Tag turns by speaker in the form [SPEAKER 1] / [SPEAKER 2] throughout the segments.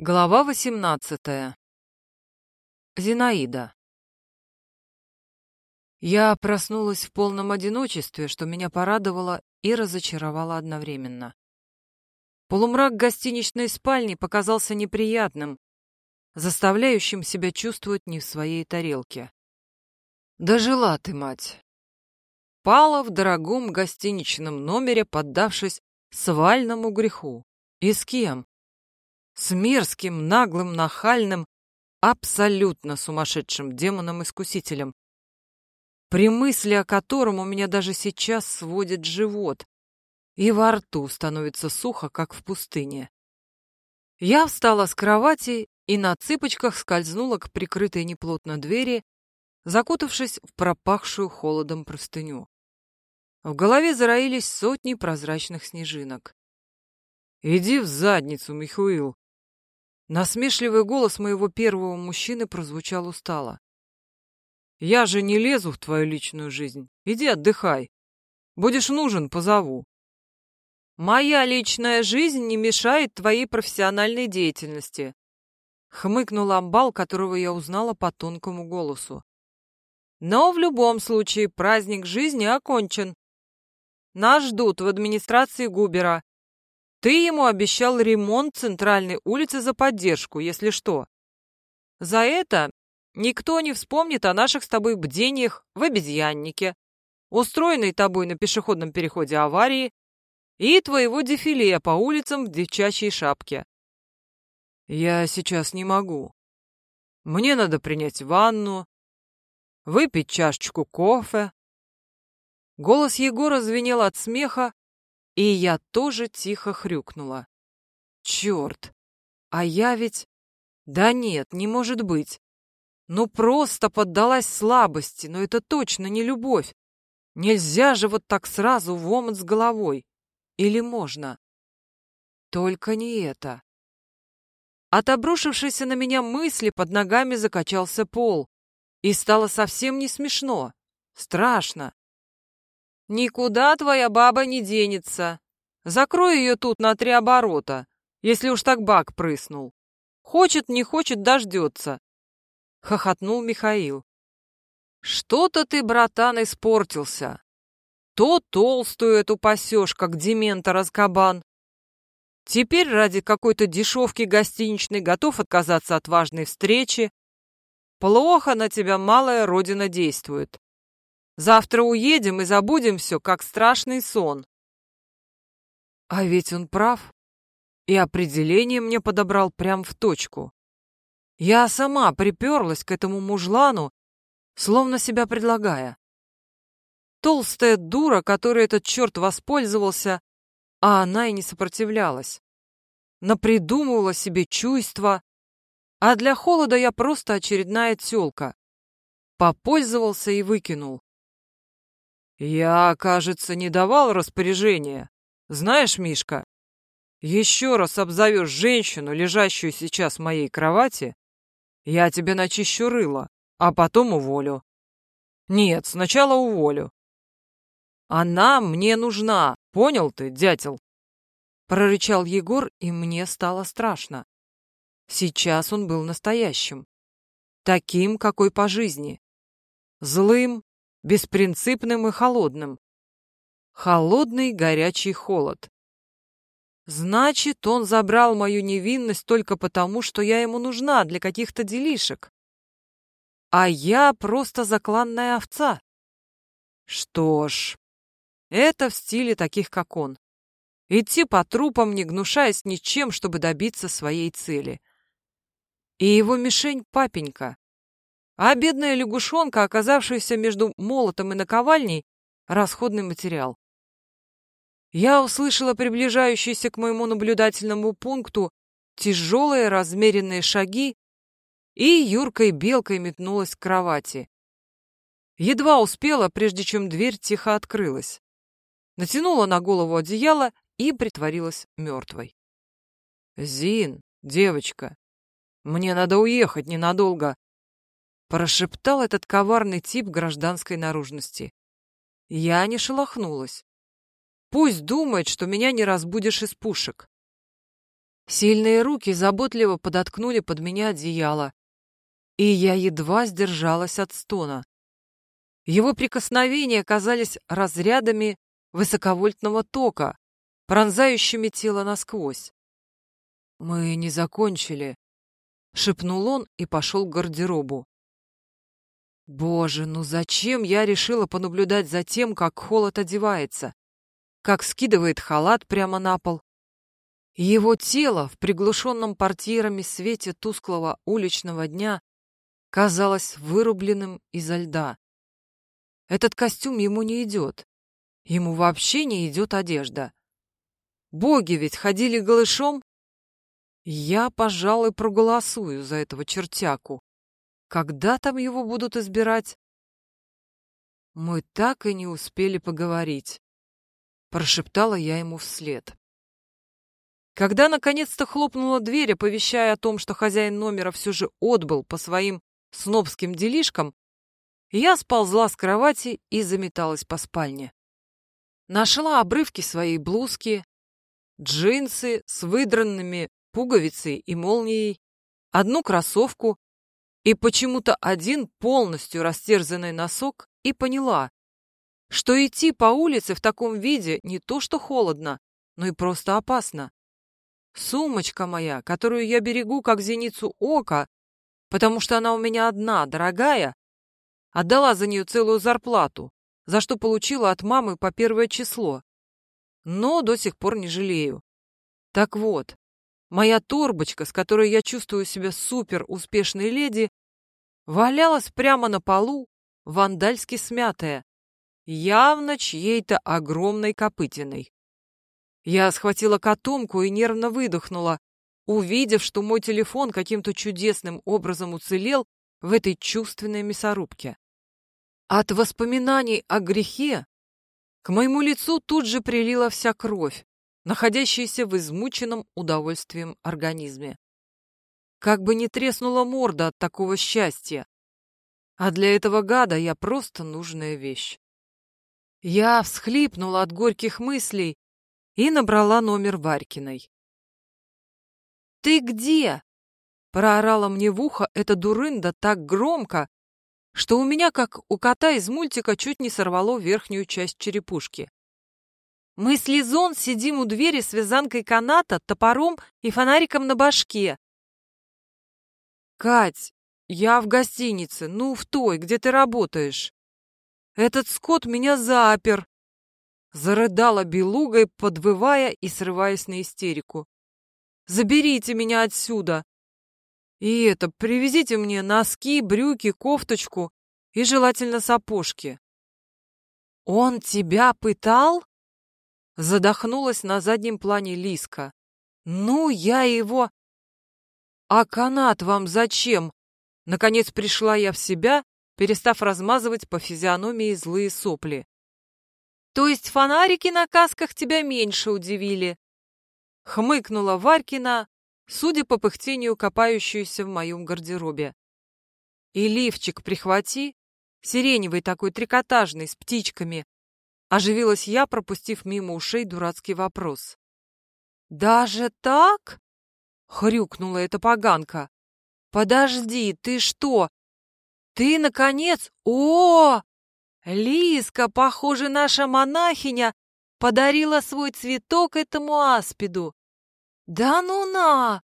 [SPEAKER 1] Глава восемнадцатая. Зинаида. Я проснулась в полном одиночестве, что меня порадовало и разочаровало одновременно. Полумрак гостиничной спальни показался неприятным, заставляющим себя чувствовать не в своей тарелке. Дожила ты, мать. Пала в дорогом гостиничном номере, поддавшись свальному греху. И с кем? С мерзким, наглым, нахальным, абсолютно сумасшедшим демоном-искусителем, при мысли о котором у меня даже сейчас сводит живот, и во рту становится сухо, как в пустыне. Я встала с кровати и на цыпочках скользнула к прикрытой неплотно двери, закутавшись в пропахшую холодом простыню. В голове зароились сотни прозрачных снежинок. «Иди в задницу, Михаил!» Насмешливый голос моего первого мужчины прозвучал устало. «Я же не лезу в твою личную жизнь. Иди отдыхай. Будешь нужен, позову». «Моя личная жизнь не мешает твоей профессиональной деятельности», — хмыкнул амбал, которого я узнала по тонкому голосу. «Но в любом случае праздник жизни окончен. Нас ждут в администрации Губера. Ты ему обещал ремонт центральной улицы за поддержку, если что. За это никто не вспомнит о наших с тобой бдениях в обезьяннике, устроенной тобой на пешеходном переходе аварии и твоего дефиле по улицам в девчачьей шапке. Я сейчас не могу. Мне надо принять ванну, выпить чашечку кофе. Голос Егора звенел от смеха, и я тоже тихо хрюкнула. Черт! А я ведь... Да нет, не может быть. Ну просто поддалась слабости, но это точно не любовь. Нельзя же вот так сразу в омут с головой. Или можно? Только не это. От обрушившейся на меня мысли под ногами закачался пол. И стало совсем не смешно. Страшно. «Никуда твоя баба не денется. Закрой ее тут на три оборота, если уж так бак прыснул. Хочет, не хочет, дождется», — хохотнул Михаил. «Что-то ты, братан, испортился. То толстую эту пасешь, как дементор-азкабан. Теперь ради какой-то дешевки гостиничной готов отказаться от важной встречи. Плохо на тебя малая родина действует. Завтра уедем и забудем все, как страшный сон. А ведь он прав. И определение мне подобрал прям в точку. Я сама приперлась к этому мужлану, словно себя предлагая. Толстая дура, которой этот черт воспользовался, а она и не сопротивлялась. Напридумывала себе чувства, а для холода я просто очередная тёлка. Попользовался и выкинул. «Я, кажется, не давал распоряжения. Знаешь, Мишка, еще раз обзовешь женщину, лежащую сейчас в моей кровати, я тебе начищу рыло, а потом уволю. Нет, сначала уволю. Она мне нужна, понял ты, дятел?» Прорычал Егор, и мне стало страшно. Сейчас он был настоящим. Таким, какой по жизни. Злым, беспринципным и холодным. Холодный горячий холод. Значит, он забрал мою невинность только потому, что я ему нужна для каких-то делишек. А я просто закланная овца. Что ж, это в стиле таких, как он. Идти по трупам, не гнушаясь ничем, чтобы добиться своей цели. И его мишень — папенька. А бедная лягушонка, оказавшаяся между молотом и наковальней, расходный материал. Я услышала приближающиеся к моему наблюдательному пункту тяжелые размеренные шаги и юркой белкой метнулась к кровати. Едва успела, прежде чем дверь тихо открылась. Натянула на голову одеяло и притворилась мертвой. «Зин, девочка, мне надо уехать ненадолго», Прошептал этот коварный тип гражданской наружности. Я не шелохнулась. Пусть думает, что меня не разбудишь из пушек. Сильные руки заботливо подоткнули под меня одеяло, и я едва сдержалась от стона. Его прикосновения казались разрядами высоковольтного тока, пронзающими тело насквозь. «Мы не закончили», — шепнул он и пошел к гардеробу. Боже, ну зачем я решила понаблюдать за тем, как холод одевается, как скидывает халат прямо на пол? Его тело в приглушенном портьерами свете тусклого уличного дня казалось вырубленным изо льда. Этот костюм ему не идет. Ему вообще не идет одежда. Боги ведь ходили голышом. Я, пожалуй, проголосую за этого чертяку. Когда там его будут избирать? Мы так и не успели поговорить. Прошептала я ему вслед. Когда наконец-то хлопнула дверь, оповещая о том, что хозяин номера все же отбыл по своим снобским делишкам, я сползла с кровати и заметалась по спальне. Нашла обрывки своей блузки, джинсы с выдранными пуговицей и молнией, одну кроссовку и почему-то один полностью растерзанный носок и поняла, что идти по улице в таком виде не то что холодно, но и просто опасно. Сумочка моя, которую я берегу как зеницу ока, потому что она у меня одна, дорогая, отдала за нее целую зарплату, за что получила от мамы по первое число. Но до сих пор не жалею. Так вот, моя торбочка, с которой я чувствую себя супер успешной леди, валялась прямо на полу, вандальски смятая, явно чьей-то огромной копытиной. Я схватила котомку и нервно выдохнула, увидев, что мой телефон каким-то чудесным образом уцелел в этой чувственной мясорубке. От воспоминаний о грехе к моему лицу тут же прилила вся кровь, находящаяся в измученном удовольствием организме. Как бы не треснула морда от такого счастья. А для этого гада я просто нужная вещь. Я всхлипнула от горьких мыслей и набрала номер Варькиной. «Ты где?» — проорала мне в ухо эта дурында так громко, что у меня, как у кота из мультика, чуть не сорвало верхнюю часть черепушки. Мы с Лизон сидим у двери с вязанкой каната, топором и фонариком на башке. «Кать, я в гостинице, ну, в той, где ты работаешь. Этот скот меня запер!» Зарыдала белугой, подвывая и срываясь на истерику. «Заберите меня отсюда! И это, привезите мне носки, брюки, кофточку и желательно сапожки». «Он тебя пытал?» Задохнулась на заднем плане Лиска. «Ну, я его...» «А канат вам зачем?» Наконец пришла я в себя, перестав размазывать по физиономии злые сопли. «То есть фонарики на касках тебя меньше удивили?» Хмыкнула Варькина, судя по пыхтению, копающуюся в моем гардеробе. «И лифчик прихвати, сиреневый такой трикотажный, с птичками». Оживилась я, пропустив мимо ушей дурацкий вопрос. «Даже так?» Хрюкнула эта поганка. Подожди, ты что? Ты, наконец... О! Лиска, похоже, наша монахиня подарила свой цветок этому аспиду. Да ну на!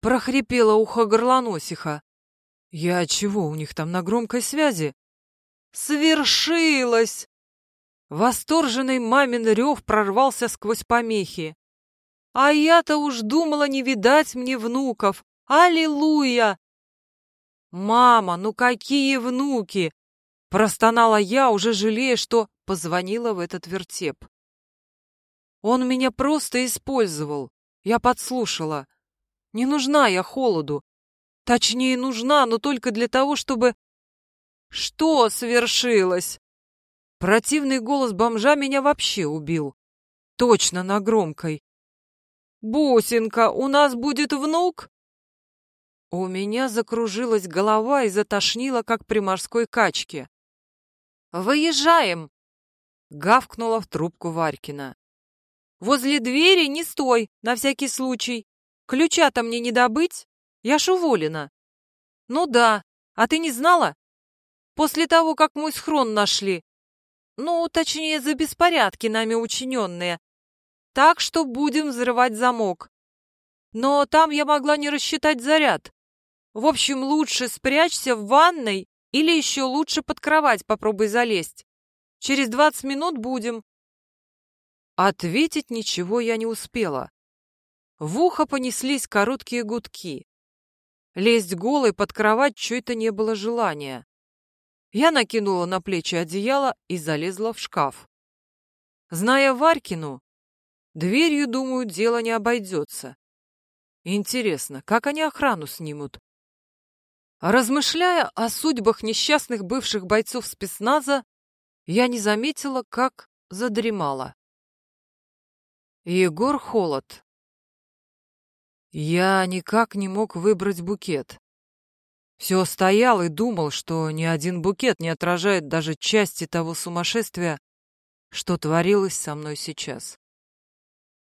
[SPEAKER 1] Прохрипела ухо горлоносиха. Я чего, у них там на громкой связи? Свершилось! Восторженный мамин рев прорвался сквозь помехи. А я-то уж думала не видать мне внуков. Аллилуйя! Мама, ну какие внуки! Простонала я, уже жалея, что позвонила в этот вертеп. Он меня просто использовал. Я подслушала. Не нужна я холоду. Точнее, нужна, но только для того, чтобы... Что свершилось? Противный голос бомжа меня вообще убил. Точно на громкой. «Бусинка, у нас будет внук?» У меня закружилась голова и затошнило, как при морской качке. «Выезжаем!» — гавкнула в трубку Варькина. «Возле двери не стой, на всякий случай. Ключа-то мне не добыть? Я ж уволена. Ну да, а ты не знала? После того, как мой схрон нашли. Ну, точнее, за беспорядки нами учиненные. Так что будем взрывать замок. Но там я могла не рассчитать заряд. В общем, лучше спрячься в ванной или еще лучше под кровать попробуй залезть. Через двадцать минут будем. Ответить ничего я не успела. В ухо понеслись короткие гудки. Лезть голой под кровать чуть-то не было желания. Я накинула на плечи одеяло и залезла в шкаф. Зная Варькину, дверью, думаю, дело не обойдется. Интересно, как они охрану снимут? Размышляя о судьбах несчастных бывших бойцов спецназа, я не заметила, как задремала. Егор Холод. Я никак не мог выбрать букет. Все стоял и думал, что ни один букет не отражает даже части того сумасшествия, что творилось со мной сейчас.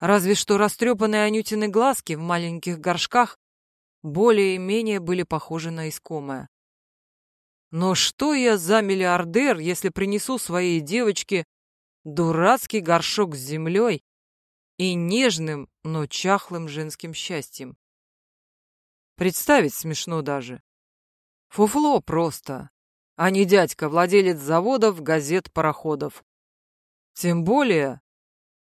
[SPEAKER 1] Разве что растрепанные Анютины глазки в маленьких горшках более-менее были похожи на искомое. Но что я за миллиардер, если принесу своей девочке дурацкий горшок с землей и нежным, но чахлым женским счастьем? Представить смешно даже. Фуфло просто, а не дядька, владелец заводов, газет, пароходов. Тем более,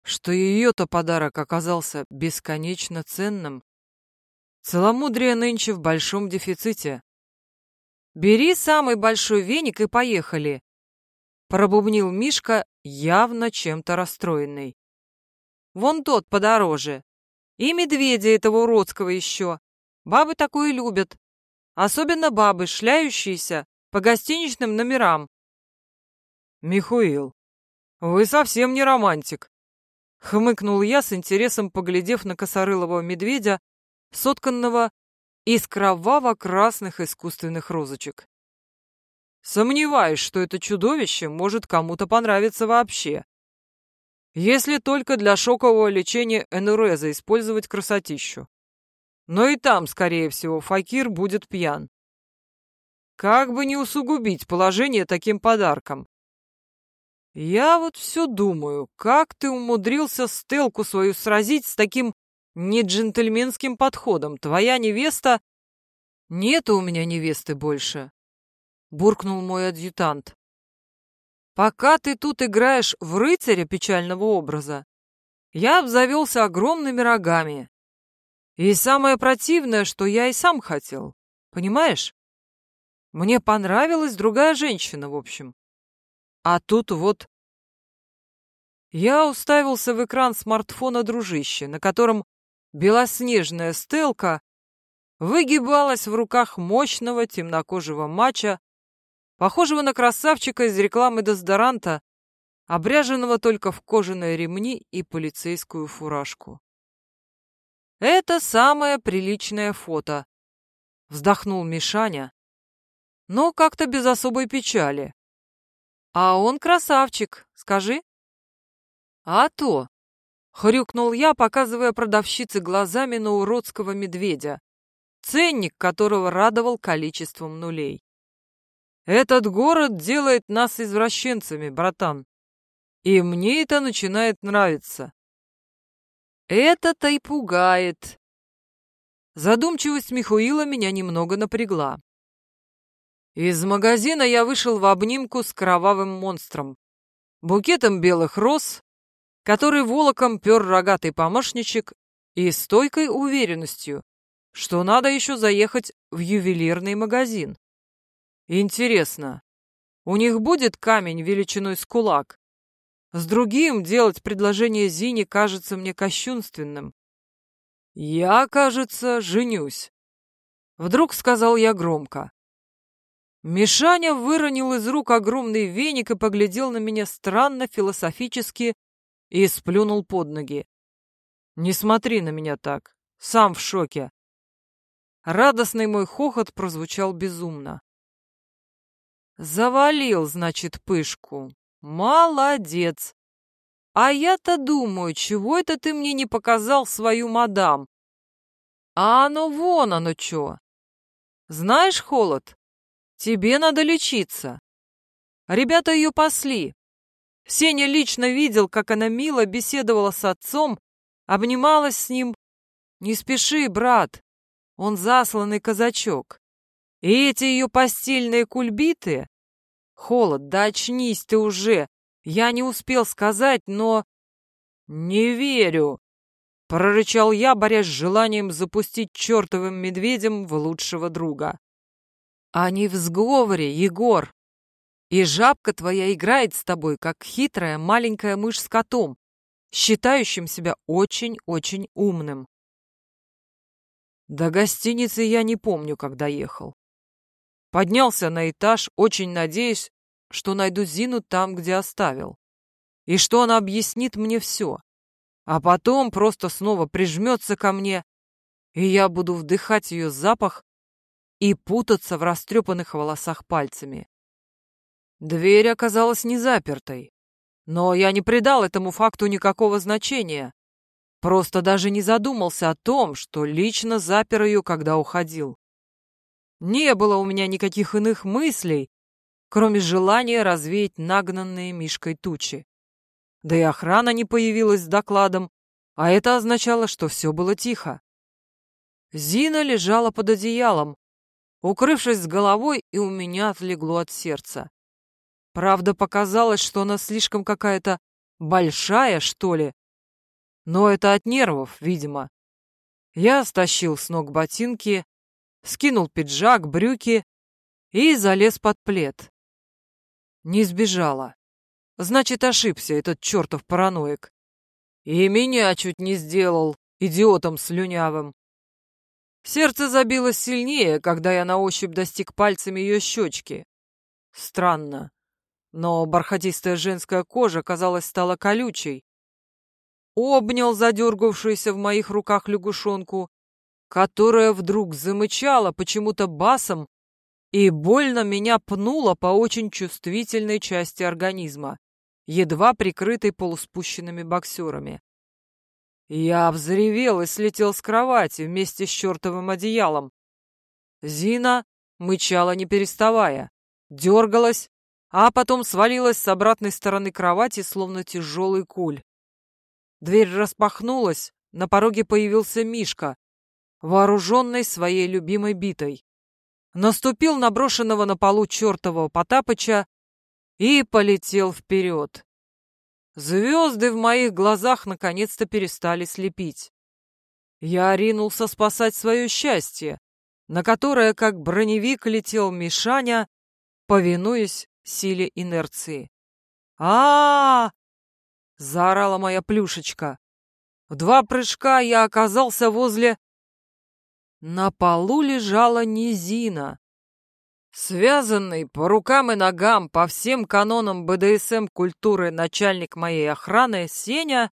[SPEAKER 1] что ее-то подарок оказался бесконечно ценным. Целомудрие нынче в большом дефиците. «Бери самый большой веник и поехали», — пробубнил Мишка, явно чем-то расстроенный. «Вон тот подороже. И медведя этого уродского еще. Бабы такое любят. Особенно бабы, шляющиеся по гостиничным номерам. «Михуил, вы совсем не романтик», — хмыкнул я с интересом, поглядев на косорылого медведя, сотканного из кроваво-красных искусственных розочек. Сомневаюсь, что это чудовище может кому-то понравиться вообще. Если только для шокового лечения энуреза использовать красотищу. Но и там, скорее всего, Факир будет пьян. Как бы не усугубить положение таким подарком? Я вот все думаю, как ты умудрился стелку свою сразить с таким неджентльменским подходом? Твоя невеста... Нету у меня невесты больше, буркнул мой адъютант. Пока ты тут играешь в рыцаря печального образа, я обзавелся огромными рогами, и самое противное, что я и сам хотел. Понимаешь? Мне понравилась другая женщина, в общем. А тут вот... Я уставился в экран смартфона дружище, на котором белоснежная стелка выгибалась в руках мощного темнокожего мача, похожего на красавчика из рекламы дезодоранта, обряженного только в кожаные ремни и полицейскую фуражку. Это самое приличное фото. Вздохнул Мишаня, но как-то без особой печали. А он красавчик, скажи. А то, хрюкнул я, показывая продавщице глазами на уродского медведя, ценник которого радовал количеством нулей. Этот город делает нас извращенцами, братан. И мне это начинает нравиться. Это-то и пугает. Задумчивость Михуила меня немного напрягла. Из магазина я вышел в обнимку с кровавым монстром, букетом белых роз, который волоком пер рогатый помощничек и стойкой уверенностью, что надо еще заехать в ювелирный магазин. Интересно, у них будет камень величиной с кулак, с другим делать предложение Зине кажется мне кощунственным. «Я, кажется, женюсь», — вдруг сказал я громко. Мишаня выронил из рук огромный веник и поглядел на меня странно, философически и сплюнул под ноги. «Не смотри на меня так, сам в шоке». Радостный мой хохот прозвучал безумно. «Завалил, значит, пышку. Молодец. А я-то думаю, чего это ты мне не показал свою мадам? А оно вон оно чё. Знаешь, Холод, тебе надо лечиться. Ребята ее пасли. Сеня лично видел, как она мило беседовала с отцом, обнималась с ним. Не спеши, брат, он засланный казачок. И эти ее постельные кульбиты... Холод, да очнись ты уже. Я не успел сказать, но... Не верю, прорычал я, борясь с желанием запустить чертовым медведем в лучшего друга. Они в сговоре, Егор. И жабка твоя играет с тобой, как хитрая маленькая мышь с котом, считающим себя очень-очень умным. До гостиницы я не помню, когда ехал. Поднялся на этаж, очень надеясь, что найду Зину там, где оставил, и что она объяснит мне все а потом просто снова прижмется ко мне, и я буду вдыхать ее запах и путаться в растрепанных волосах пальцами. Дверь оказалась не запертой, но я не придал этому факту никакого значения, просто даже не задумался о том, что лично запер ее, когда уходил. Не было у меня никаких иных мыслей, кроме желания развеять нагнанные Мишкой тучи да и охрана не появилась с докладом, а это означало, что все было тихо. Зина лежала под одеялом, укрывшись с головой, и у меня отлегло от сердца. Правда, показалось, что она слишком какая-то большая, что ли. Но это от нервов, видимо. Я стащил с ног ботинки, скинул пиджак, брюки и залез под плед. Не сбежала. Значит, ошибся этот чертов параноик. И меня чуть не сделал идиотом слюнявым. Сердце забилось сильнее, когда я на ощупь достиг пальцами ее щечки. Странно, но бархатистая женская кожа, казалось, стала колючей. Обнял задергавшуюся в моих руках лягушонку, которая вдруг замычала почему-то басом и больно меня пнула по очень чувствительной части организма едва прикрытый полуспущенными боксерами. Я взревел и слетел с кровати вместе с чертовым одеялом. Зина мычала не переставая, дергалась, а потом свалилась с обратной стороны кровати, словно тяжелый куль. Дверь распахнулась, на пороге появился Мишка, вооруженный своей любимой битой. Наступил на брошенного на полу чертового Потапыча и полетел вперед. Звезды в моих глазах наконец-то перестали слепить. Я ринулся спасать свое счастье, на которое, как броневик, летел Мишаня, повинуясь силе инерции. а, -а, -а заорала моя плюшечка. В два прыжка я оказался возле... На полу лежала низина, Связанный по рукам и ногам по всем канонам БДСМ культуры начальник моей охраны Сеня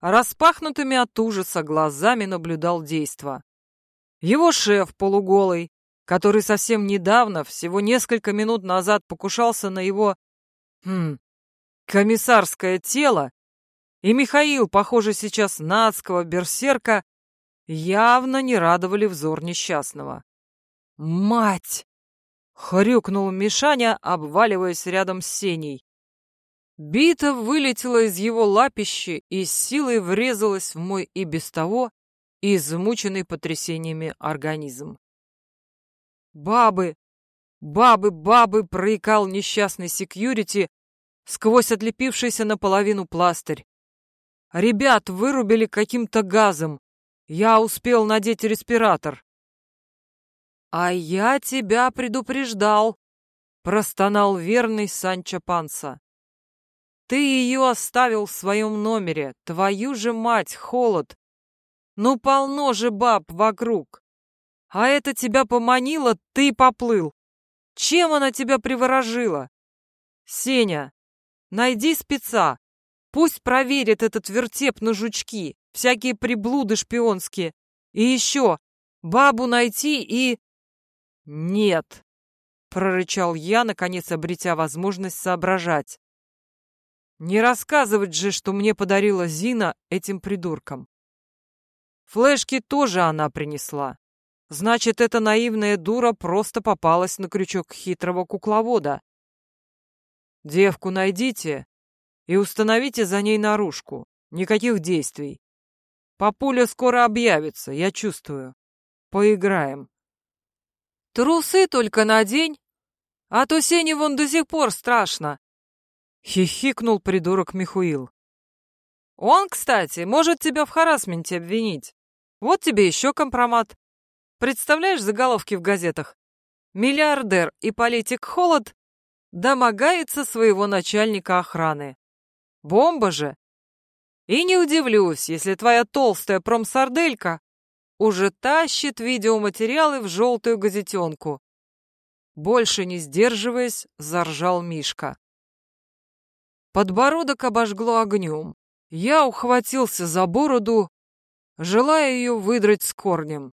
[SPEAKER 1] распахнутыми от ужаса глазами наблюдал действо. Его шеф полуголый, который совсем недавно, всего несколько минут назад покушался на его... Хм, комиссарское тело, и Михаил, похоже сейчас на адского берсерка, явно не радовали взор несчастного. «Мать!» Хрюкнул Мишаня, обваливаясь рядом с Сеней. Бита вылетела из его лапищи и силой врезалась в мой и без того измученный потрясениями организм. «Бабы! Бабы, бабы!» — проикал несчастный секьюрити сквозь отлепившийся наполовину пластырь. «Ребят вырубили каким-то газом. Я успел надеть респиратор». «А я тебя предупреждал», — простонал верный Санчо Панса. «Ты ее оставил в своем номере, твою же мать, холод! Ну, полно же баб вокруг! А это тебя поманило, ты поплыл! Чем она тебя приворожила? Сеня, найди спеца, пусть проверит этот вертеп на жучки, всякие приблуды шпионские. И еще, бабу найти и... «Нет!» — прорычал я, наконец обретя возможность соображать. «Не рассказывать же, что мне подарила Зина этим придуркам!» Флешки тоже она принесла. Значит, эта наивная дура просто попалась на крючок хитрого кукловода. Девку найдите и установите за ней наружку. Никаких действий. Папуля скоро объявится, я чувствую. Поиграем. Трусы только надень, а то Сене вон до сих пор страшно. Хихикнул придурок Михуил. Он, кстати, может тебя в харасменте обвинить. Вот тебе еще компромат. Представляешь заголовки в газетах? Миллиардер и политик Холод домогается своего начальника охраны. Бомба же! И не удивлюсь, если твоя толстая промсарделька уже тащит видеоматериалы в желтую газетенку. Больше не сдерживаясь, заржал Мишка. Подбородок обожгло огнем. Я ухватился за бороду, желая ее выдрать с корнем.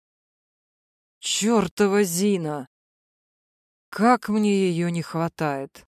[SPEAKER 1] Чёртова Зина! Как мне ее не хватает!